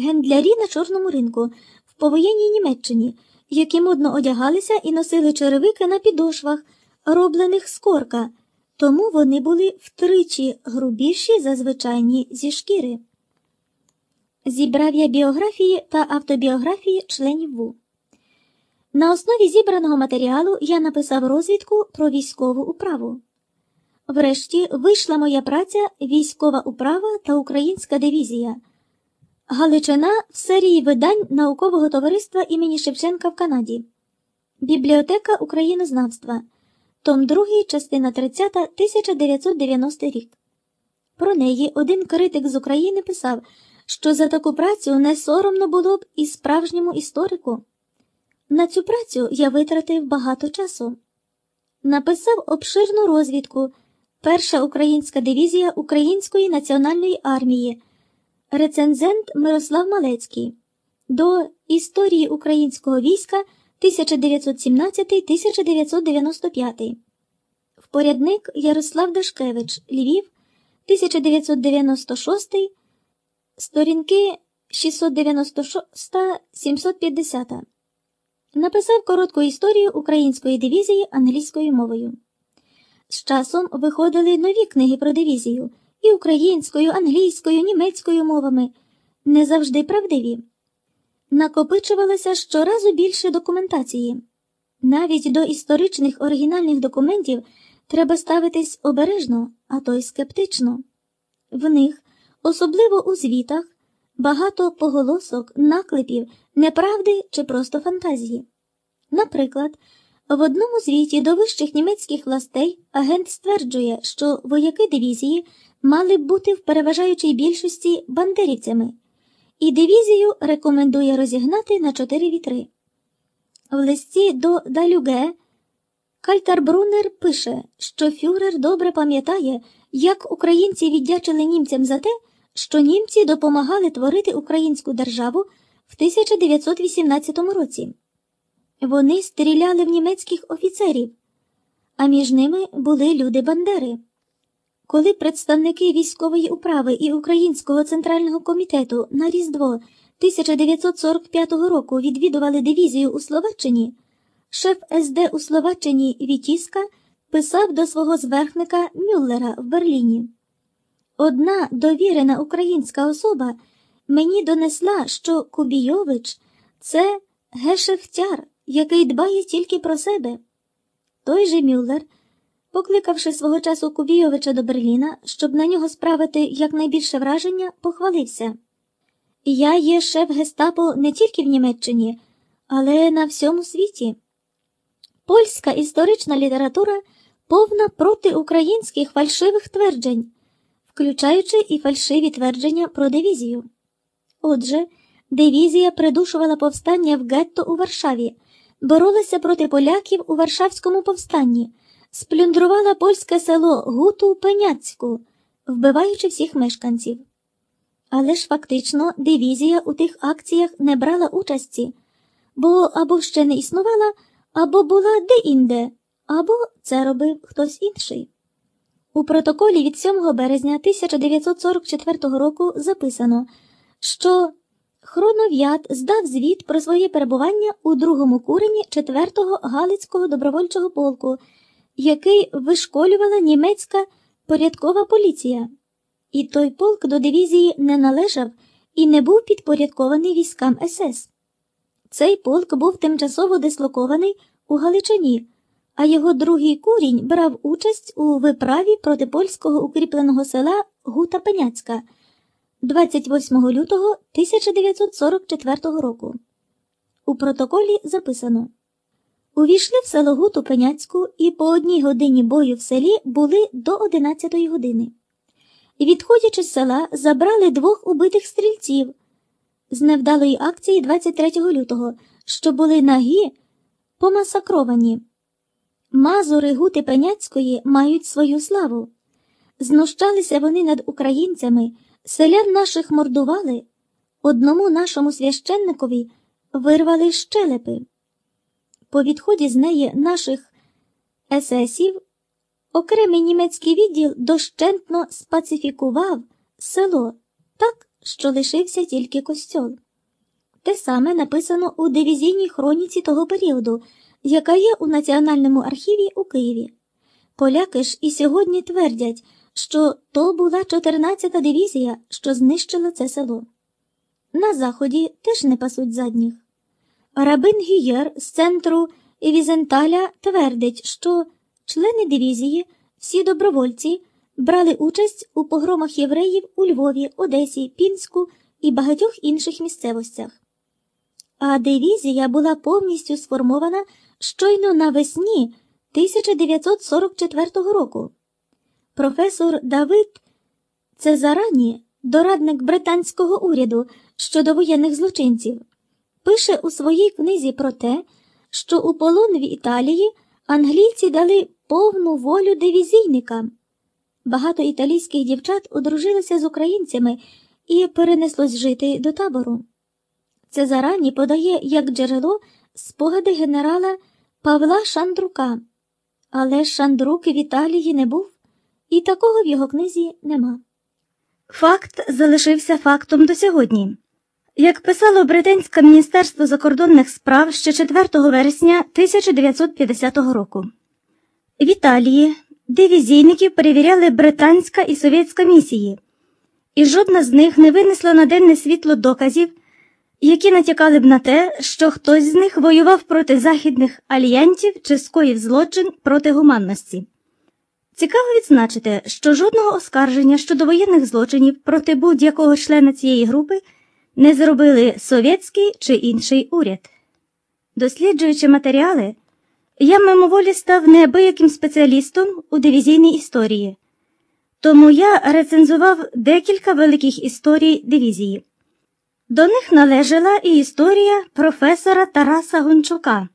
гендлярі на чорному ринку в повоєнній Німеччині, які модно одягалися і носили черевики на підошвах, роблених з корка, тому вони були втричі грубіші за звичайні зі шкіри. Зібрав я біографії та автобіографії членів ВУ. На основі зібраного матеріалу я написав розвідку про військову управу. Врешті вийшла моя праця Військова управа та Українська дивізія. Галичина в серії видань наукового товариства імені Шевченка в Канаді. Бібліотека Українознавства. Том 2, частина 30, 1990 рік. Про неї один критик з України писав, що за таку працю не соромно було б і справжньому історику. На цю працю я витратив багато часу. Написав обширну розвідку Перша українська дивізія Української національної армії, рецензент Мирослав Малецький до Історії українського війська 1917-1995. Впорядник Ярослав Дашкевич, Львів, 1996, сторінки 696-750. Написав коротку історію української дивізії англійською мовою. З часом виходили нові книги про дивізію і українською, англійською, німецькою мовами, не завжди правдиві. Накопичувалося щоразу більше документації. Навіть до історичних оригінальних документів треба ставитись обережно, а то й скептично. В них, особливо у звітах, багато поголосок, наклепів, неправди чи просто фантазії. Наприклад, в одному звіті до вищих німецьких властей агент стверджує, що вояки дивізії мали б бути в переважаючій більшості бандерівцями, і дивізію рекомендує розігнати на чотири вітри. В листі до Далюге Кальтарбрунер пише, що Фюрер добре пам'ятає, як українці віддячили німцям за те, що німці допомагали творити українську державу в 1918 році. Вони стріляли в німецьких офіцерів, а між ними були люди Бандери. Коли представники військової управи і Українського центрального комітету на Різдво 1945 року відвідували дивізію у Словаччині, шеф СД у Словаччині Вітіска писав до свого зверхника Мюллера в Берліні. Одна довірена українська особа мені донесла, що Кубійович це гешефтяр який дбає тільки про себе. Той же Мюллер, покликавши свого часу Кубійовича до Берліна, щоб на нього справити якнайбільше враження, похвалився. Я є шеф гестапо не тільки в Німеччині, але на всьому світі. Польська історична література повна протиукраїнських фальшивих тверджень, включаючи і фальшиві твердження про дивізію. Отже, дивізія придушувала повстання в гетто у Варшаві боролася проти поляків у Варшавському повстанні, сплюндрувала польське село Гуту Пеняцьку, вбиваючи всіх мешканців. Але ж фактично дивізія у тих акціях не брала участі, бо або ще не існувала, або була де-інде, або це робив хтось інший. У протоколі від 7 березня 1944 року записано, що Хронов'ят здав звіт про своє перебування у другому курені 4-го Галицького добровольчого полку, який вишколювала німецька порядкова поліція. І той полк до дивізії не належав і не був підпорядкований військам СС. Цей полк був тимчасово дислокований у Галичині, а його другий курінь брав участь у виправі проти польського укріпленого села Гута Пеняцька – 28 лютого 1944 року. У протоколі записано Увійшли в село Гуту Пеняцьку і по одній годині бою в селі були до 11 години. Відходячи з села, забрали двох убитих стрільців з невдалої акції 23 лютого, що були нагі помасакровані. Мазури Гути Пеняцької мають свою славу. Знущалися вони над українцями. Селян наших мордували, одному нашому священникові вирвали щелепи. По відході з неї наших есесів окремий німецький відділ дощентно спацифікував село так, що лишився тільки костьол. Те саме написано у дивізійній хроніці того періоду, яка є у Національному архіві у Києві. Поляки ж і сьогодні твердять, що то була 14-та дивізія, що знищила це село. На заході теж не пасуть задніх. Рабин Гієр з центру Візенталя твердить, що члени дивізії, всі добровольці, брали участь у погромах євреїв у Львові, Одесі, Пінську і багатьох інших місцевостях. А дивізія була повністю сформована щойно навесні 1944 року. Професор Давид Цезарані, дорадник британського уряду щодо воєнних злочинців, пише у своїй книзі про те, що у полон в Італії англійці дали повну волю дивізійникам. Багато італійських дівчат одружилися з українцями і перенеслось жити до табору. Цезарані подає як джерело спогади генерала Павла Шандрука, але Шандрук в Італії не був, і такого в його книзі нема. Факт залишився фактом до сьогодні. Як писало Британське міністерство закордонних справ ще 4 вересня 1950 року, в Італії дивізійників перевіряли британська і совєтська місії, і жодна з них не винесла на денне світло доказів, які натякали б на те, що хтось з них воював проти західних альянтів чи скоїв злочин проти гуманності. Цікаво відзначити, що жодного оскарження щодо воєнних злочинів проти будь-якого члена цієї групи не зробили совєтський чи інший уряд. Досліджуючи матеріали, я мимоволі став неабияким спеціалістом у дивізійній історії, тому я рецензував декілька великих історій дивізії. До них належала і історія професора Тараса Гончука.